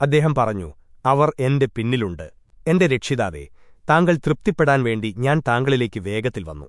അദ്ദേഹം പറഞ്ഞു അവർ എന്റെ പിന്നിലുണ്ട്. എന്റെ രക്ഷിതാവേ താങ്കൾ തൃപ്തിപ്പെടാൻ വേണ്ടി ഞാൻ താങ്കളിലേക്ക് വേഗത്തിൽ വന്നു.